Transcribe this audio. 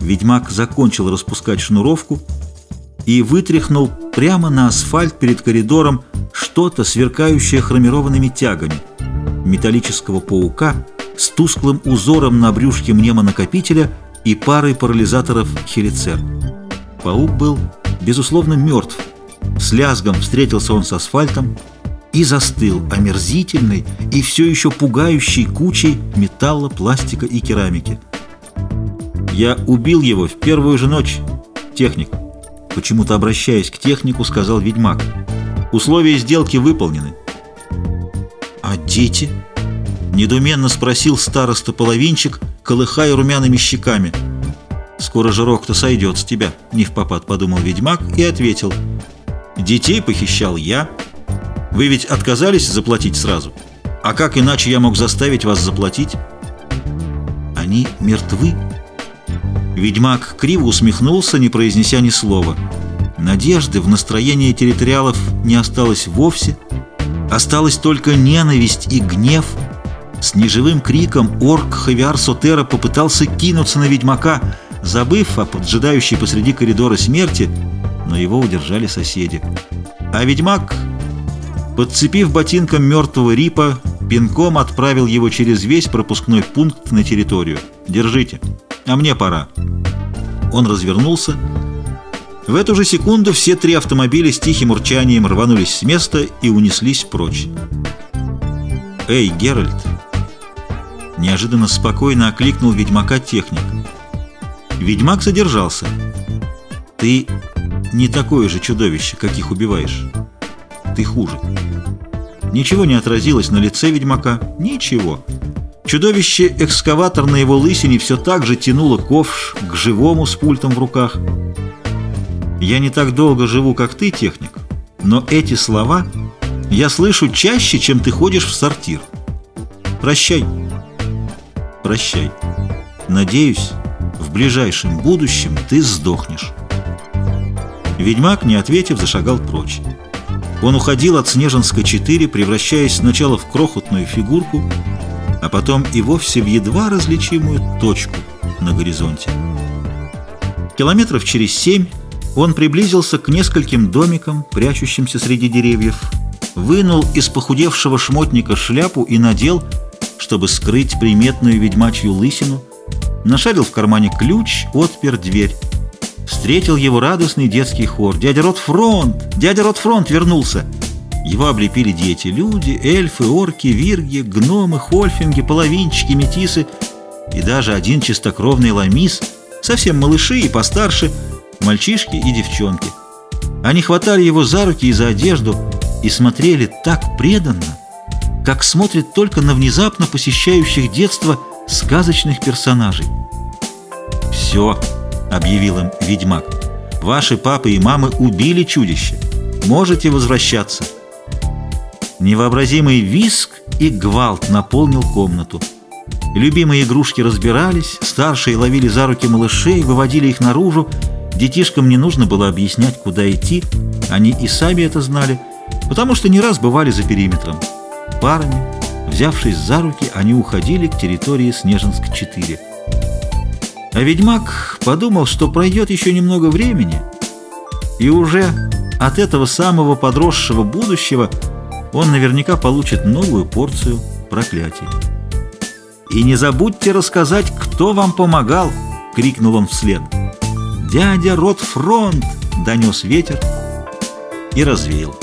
Ведьмак закончил распускать шнуровку и вытряхнул прямо на асфальт перед коридором что-то, сверкающее хромированными тягами. Металлического паука с тусклым узором на брюшке мнемонакопителя и парой парализаторов хелицер. Паук был, безусловно, мертв. С лязгом встретился он с асфальтом и застыл омерзительной и все еще пугающей кучей металла, пластика и керамики. «Я убил его в первую же ночь, техник», почему-то обращаясь к технику, сказал ведьмак. «Условия сделки выполнены». «А дети?» — недуменно спросил староста-половинчик, колыхая румяными щеками. «Скоро жирок-то сойдет с тебя», — не в попад подумал ведьмак и ответил. «Детей похищал я. Вы ведь отказались заплатить сразу? А как иначе я мог заставить вас заплатить?» «Они мертвы?» Ведьмак криво усмехнулся, не произнеся ни слова. Надежды в настроении территориалов не осталось вовсе. Осталась только ненависть и гнев. С неживым криком орк Хавиар Сотера попытался кинуться на ведьмака, забыв о поджидающей посреди коридора смерти, но его удержали соседи. А ведьмак, подцепив ботинком мертвого Рипа, пинком отправил его через весь пропускной пункт на территорию. «Держите, а мне пора». Он развернулся. В эту же секунду все три автомобиля с тихим урчанием рванулись с места и унеслись прочь. «Эй, Геральт!» Неожиданно спокойно окликнул ведьмака техник. Ведьмак задержался. «Ты не такое же чудовище, каких убиваешь. Ты хуже». Ничего не отразилось на лице ведьмака. Ничего. Чудовище-экскаватор на его лысине все так же тянуло ковш к живому с пультом в руках. «Я не так долго живу, как ты, техник, но эти слова я слышу чаще, чем ты ходишь в сортир. Прощай». «Прощай. Надеюсь, в ближайшем будущем ты сдохнешь». Ведьмак, не ответив, зашагал прочь. Он уходил от Снежинска-4, превращаясь сначала в крохотную фигурку, а потом и вовсе в едва различимую точку на горизонте. Километров через семь он приблизился к нескольким домикам, прячущимся среди деревьев, вынул из похудевшего шмотника шляпу и надел, чтобы скрыть приметную ведьмачью лысину, нашарил в кармане ключ, отпер дверь. Встретил его радостный детский хор. «Дядя Ротфронт! Дядя Ротфронт вернулся!» Его облепили дети, люди, эльфы, орки, вирги, гномы, хольфинги, половинчики, метисы и даже один чистокровный ламис, совсем малыши и постарше, мальчишки и девчонки. Они хватали его за руки и за одежду и смотрели так преданно, как смотрит только на внезапно посещающих детство сказочных персонажей. «Все», — объявил им ведьмак, — «ваши папы и мамы убили чудище. Можете возвращаться». Невообразимый виск и гвалт наполнил комнату. Любимые игрушки разбирались, старшие ловили за руки малышей, выводили их наружу. Детишкам не нужно было объяснять, куда идти, они и сами это знали, потому что не раз бывали за периметром. Парами, взявшись за руки, они уходили к территории Снежинск-4. А ведьмак подумал, что пройдет еще немного времени, и уже от этого самого подросшего будущего – он наверняка получит новую порцию проклятий. «И не забудьте рассказать, кто вам помогал!» — крикнул он вслед. «Дядя Ротфронт!» — донес ветер и развеял.